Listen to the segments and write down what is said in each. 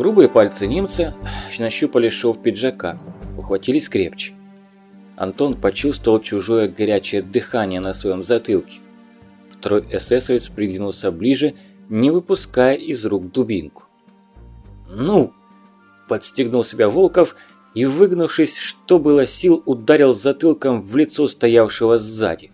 Грубые пальцы немца нащупали шов пиджака, ухватились крепче. Антон почувствовал чужое горячее дыхание на своем затылке. Второй эсэсовец придвинулся ближе, не выпуская из рук дубинку. «Ну!» – подстегнул себя Волков и, выгнувшись, что было сил, ударил затылком в лицо стоявшего сзади.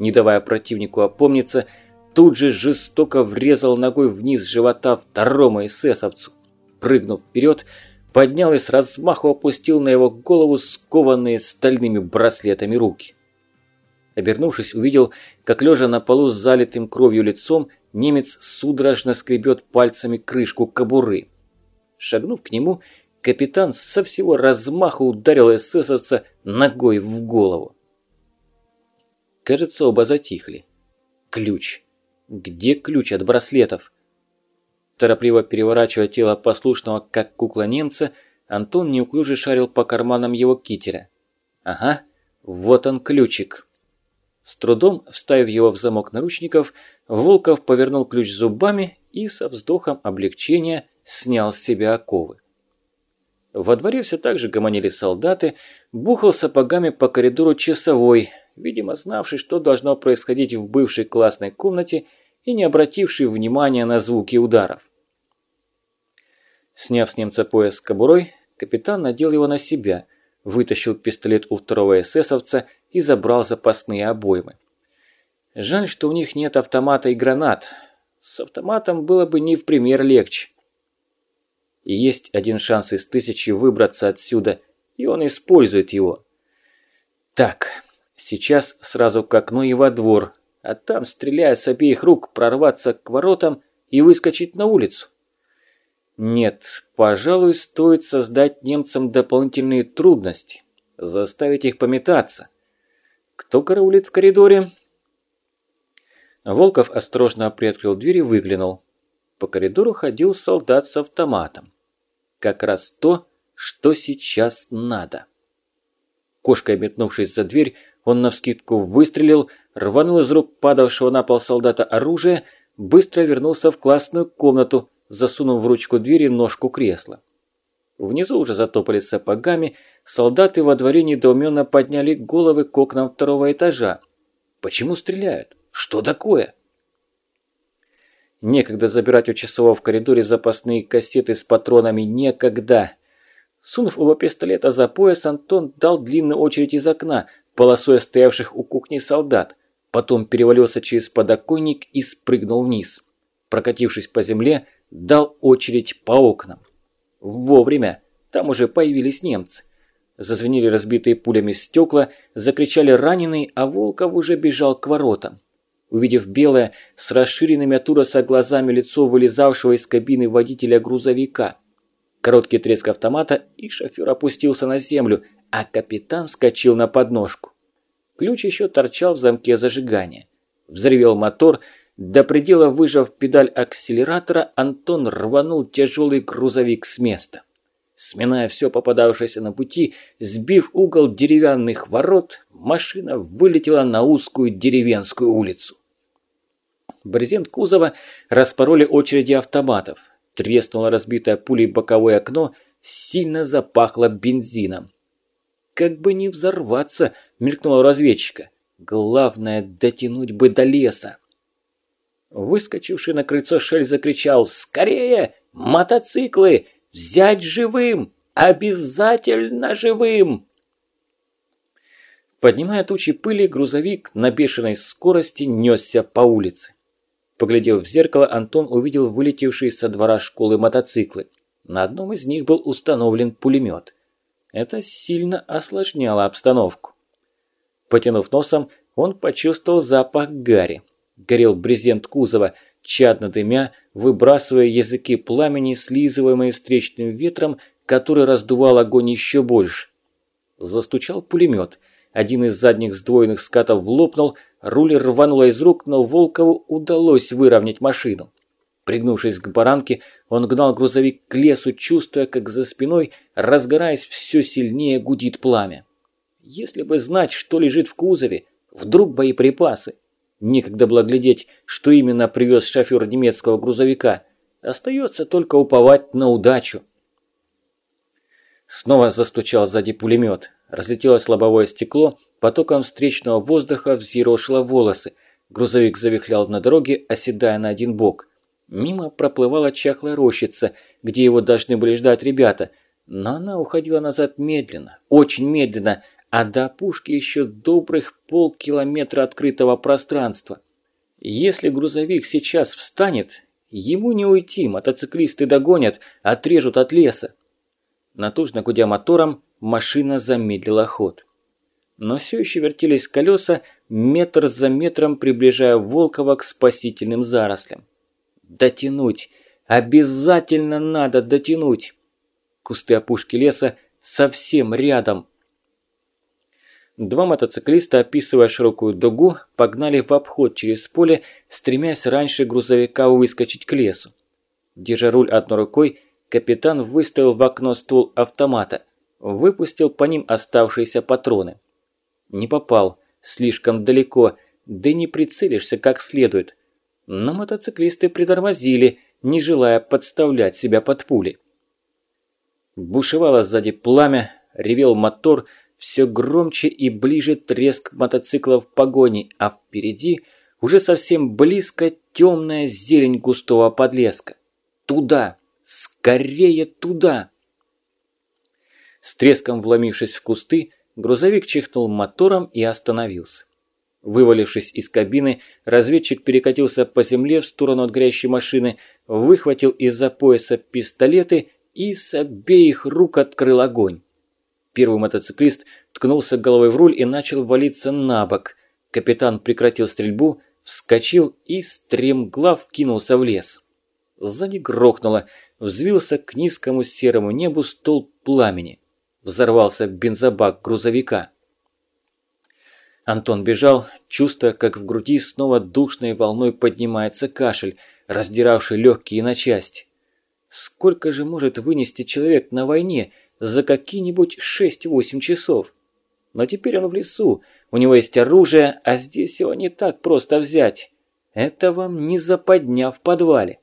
Не давая противнику опомниться, тут же жестоко врезал ногой вниз живота второму эсэсовцу прыгнув вперед, поднял и с размаху опустил на его голову скованные стальными браслетами руки. Обернувшись, увидел, как лежа на полу с залитым кровью лицом, немец судорожно скребет пальцами крышку кобуры. Шагнув к нему, капитан со всего размаху ударил эсэсовца ногой в голову. Кажется, оба затихли. Ключ. Где ключ от браслетов? Торопливо переворачивая тело послушного, как кукла немца, Антон неуклюже шарил по карманам его китера. Ага, вот он ключик. С трудом вставив его в замок наручников, Волков повернул ключ зубами и со вздохом облегчения снял с себя оковы. Во дворе все так же гомонили солдаты, бухал сапогами по коридору часовой, видимо знавший, что должно происходить в бывшей классной комнате и не обративший внимания на звуки ударов. Сняв с немца пояс с кобурой, капитан надел его на себя, вытащил пистолет у второго эсэсовца и забрал запасные обоймы. Жаль, что у них нет автомата и гранат. С автоматом было бы не в пример легче. И есть один шанс из тысячи выбраться отсюда, и он использует его. Так, сейчас сразу к окну и во двор, а там, стреляя с обеих рук, прорваться к воротам и выскочить на улицу. Нет, пожалуй, стоит создать немцам дополнительные трудности, заставить их пометаться. Кто караулит в коридоре? Волков осторожно приоткрыл дверь и выглянул. По коридору ходил солдат с автоматом. Как раз то, что сейчас надо. Кошкой метнувшись за дверь, он навскидку выстрелил, рванул из рук падавшего на пол солдата оружие, быстро вернулся в классную комнату, засунув в ручку двери ножку кресла. Внизу уже затопали сапогами, солдаты во дворе недоуменно подняли головы к окнам второго этажа. Почему стреляют? Что такое? Некогда забирать у часового в коридоре запасные кассеты с патронами, некогда. Сунув оба пистолета за пояс, Антон дал длинную очередь из окна, полосой стоявших у кухни солдат. Потом перевалился через подоконник и спрыгнул вниз. Прокатившись по земле, дал очередь по окнам. Вовремя, там уже появились немцы. Зазвенели разбитые пулями стекла, закричали раненые, а Волков уже бежал к воротам. Увидев белое, с расширенными от ужаса глазами лицо вылезавшего из кабины водителя грузовика. Короткий треск автомата, и шофер опустился на землю, а капитан вскочил на подножку. Ключ еще торчал в замке зажигания. Взревел мотор, до предела выжав педаль акселератора, Антон рванул тяжелый грузовик с места. Сминая все попадавшееся на пути, сбив угол деревянных ворот, машина вылетела на узкую деревенскую улицу. Брезент кузова распороли очереди автоматов. Треснуло разбитое пулей боковое окно, сильно запахло бензином. «Как бы не взорваться!» – мелькнуло разведчика. «Главное, дотянуть бы до леса!» Выскочивший на крыльцо Шель закричал «Скорее! Мотоциклы! Взять живым! Обязательно живым!» Поднимая тучи пыли, грузовик на бешеной скорости несся по улице. Поглядев в зеркало, Антон увидел вылетевшие со двора школы мотоциклы. На одном из них был установлен пулемет. Это сильно осложняло обстановку. Потянув носом, он почувствовал запах гари горел брезент кузова, чадно дымя, выбрасывая языки пламени, слизываемые встречным ветром, который раздувал огонь еще больше. Застучал пулемет. Один из задних сдвоенных скатов лопнул, руль рвануло из рук, но Волкову удалось выровнять машину. Пригнувшись к баранке, он гнал грузовик к лесу, чувствуя, как за спиной, разгораясь, все сильнее гудит пламя. Если бы знать, что лежит в кузове, вдруг боеприпасы. Некогда было глядеть, что именно привез шофер немецкого грузовика. Остается только уповать на удачу. Снова застучал сзади пулемет. Разлетелось лобовое стекло, потоком встречного воздуха взъерошило волосы. Грузовик завихлял на дороге, оседая на один бок. Мимо проплывала чахлая рощица, где его должны были ждать ребята, но она уходила назад медленно, очень медленно, а до опушки еще добрых полкилометра открытого пространства. Если грузовик сейчас встанет, ему не уйти, мотоциклисты догонят, отрежут от леса. Натужно гудя мотором, машина замедлила ход. Но все еще вертелись колеса, метр за метром приближая Волкова к спасительным зарослям. Дотянуть! Обязательно надо дотянуть! Кусты опушки леса совсем рядом. Два мотоциклиста, описывая широкую дугу, погнали в обход через поле, стремясь раньше грузовика выскочить к лесу. Держа руль одной рукой, капитан выставил в окно ствол автомата, выпустил по ним оставшиеся патроны. Не попал, слишком далеко, да не прицелишься как следует но мотоциклисты притормозили, не желая подставлять себя под пули. Бушевало сзади пламя, ревел мотор, все громче и ближе треск мотоцикла в погоне, а впереди уже совсем близко темная зелень густого подлеска. Туда! Скорее туда! С треском вломившись в кусты, грузовик чихнул мотором и остановился. Вывалившись из кабины, разведчик перекатился по земле в сторону от горящей машины, выхватил из-за пояса пистолеты и с обеих рук открыл огонь. Первый мотоциклист ткнулся головой в руль и начал валиться на бок. Капитан прекратил стрельбу, вскочил и стремглав кинулся в лес. Сзади грохнуло, взвился к низкому серому небу столб пламени. Взорвался бензобак грузовика. Антон бежал, чувствуя, как в груди снова душной волной поднимается кашель, раздиравший легкие на части. Сколько же может вынести человек на войне за какие-нибудь 6-8 часов? Но теперь он в лесу, у него есть оружие, а здесь его не так просто взять. Это вам не западня в подвале.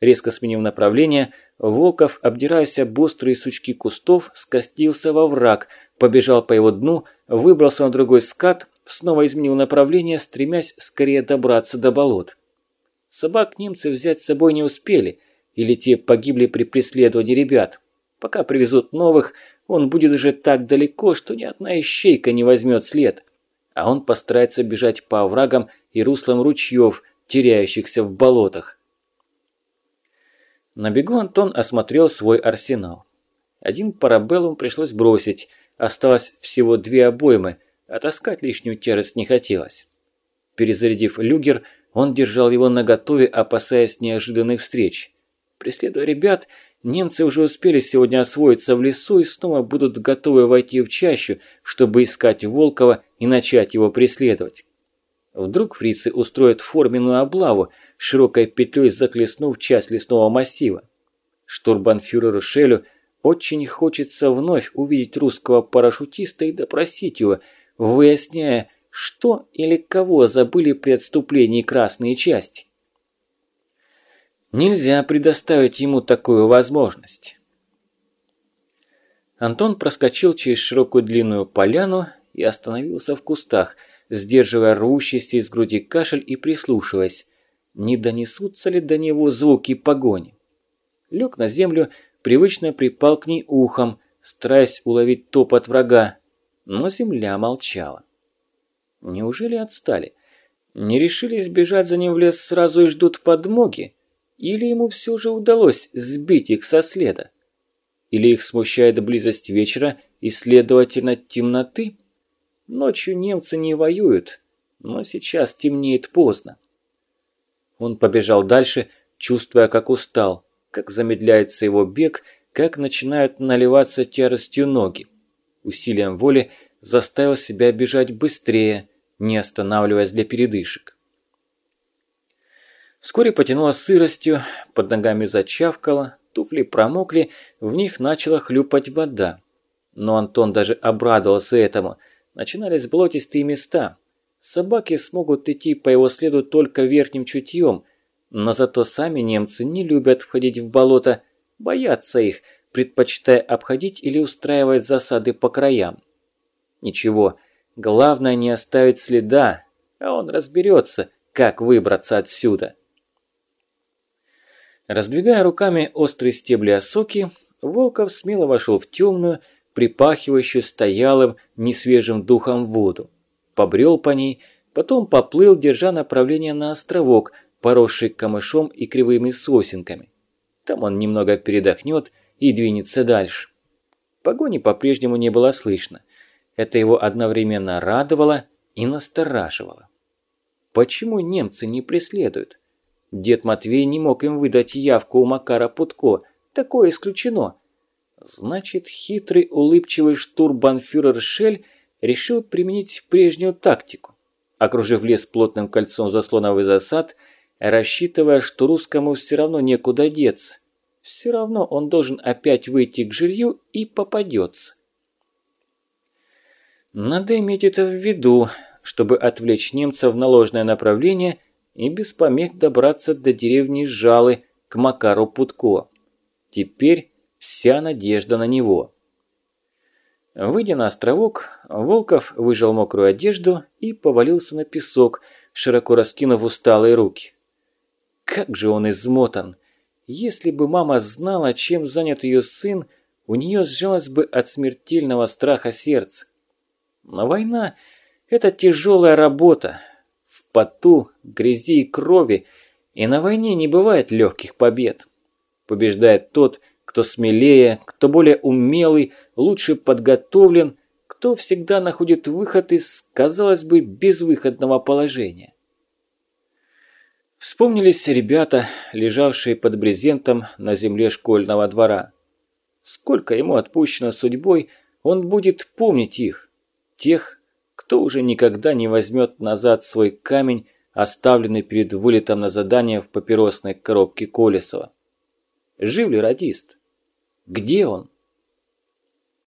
Резко сменив направление, Волков, обдираясь об острые сучки кустов, скостился во враг, побежал по его дну, выбрался на другой скат, снова изменил направление, стремясь скорее добраться до болот. Собак немцы взять с собой не успели, или те погибли при преследовании ребят. Пока привезут новых, он будет уже так далеко, что ни одна ищейка не возьмет след. А он постарается бежать по оврагам и руслам ручьев, теряющихся в болотах. На бегу Антон осмотрел свой арсенал. Один парабеллум пришлось бросить, осталось всего две обоймы, а таскать лишнюю тяжесть не хотелось. Перезарядив люгер, он держал его наготове, опасаясь неожиданных встреч. Преследуя ребят, немцы уже успели сегодня освоиться в лесу и снова будут готовы войти в чащу, чтобы искать Волкова и начать его преследовать. Вдруг фрицы устроят форменную облаву, широкой петлей захлестнув часть лесного массива. Штурбанфюреру Шелю очень хочется вновь увидеть русского парашютиста и допросить его, выясняя, что или кого забыли при отступлении красные части. Нельзя предоставить ему такую возможность. Антон проскочил через широкую длинную поляну и остановился в кустах – сдерживая рвущийся из груди кашель и прислушиваясь, не донесутся ли до него звуки погони. Лег на землю, привычно припал к ней ухом, стараясь уловить топот врага, но земля молчала. Неужели отстали? Не решились бежать за ним в лес сразу и ждут подмоги? Или ему все же удалось сбить их со следа? Или их смущает близость вечера и, следовательно, темноты? Ночью немцы не воюют, но сейчас темнеет поздно. Он побежал дальше, чувствуя, как устал, как замедляется его бег, как начинают наливаться тяжестью ноги. Усилием воли заставил себя бежать быстрее, не останавливаясь для передышек. Вскоре потянуло сыростью, под ногами зачавкало, туфли промокли, в них начала хлюпать вода. Но Антон даже обрадовался этому – начинались болотистые места. Собаки смогут идти по его следу только верхним чутьем, Но зато сами немцы не любят входить в болото, боятся их, предпочитая обходить или устраивать засады по краям. Ничего, главное не оставить следа, а он разберется, как выбраться отсюда. Раздвигая руками острые стебли осоки, Волков смело вошел в темную, припахивающую стоялым, несвежим духом воду. Побрел по ней, потом поплыл, держа направление на островок, поросший камышом и кривыми сосенками. Там он немного передохнет и двинется дальше. Погони по-прежнему не было слышно. Это его одновременно радовало и настораживало. Почему немцы не преследуют? Дед Матвей не мог им выдать явку у Макара Путко. Такое исключено. Значит, хитрый улыбчивый штурбанфюрер Шель решил применить прежнюю тактику. Окружив лес плотным кольцом заслоновый засад, рассчитывая, что русскому все равно некуда деться. Все равно он должен опять выйти к жилью и попадется. Надо иметь это в виду, чтобы отвлечь немцев на ложное направление и без помех добраться до деревни Жалы к Макару Путко. Теперь вся надежда на него. Выйдя на островок, Волков выжал мокрую одежду и повалился на песок, широко раскинув усталые руки. Как же он измотан! Если бы мама знала, чем занят ее сын, у нее сжалось бы от смертельного страха сердце. Но война – это тяжелая работа. В поту, грязи и крови, и на войне не бывает легких побед. Побеждает тот, кто смелее, кто более умелый, лучше подготовлен, кто всегда находит выход из, казалось бы, безвыходного положения. Вспомнились ребята, лежавшие под брезентом на земле школьного двора. Сколько ему отпущено судьбой, он будет помнить их. Тех, кто уже никогда не возьмет назад свой камень, оставленный перед вылетом на задание в папиросной коробке Колесова. Жив ли радист? Где он?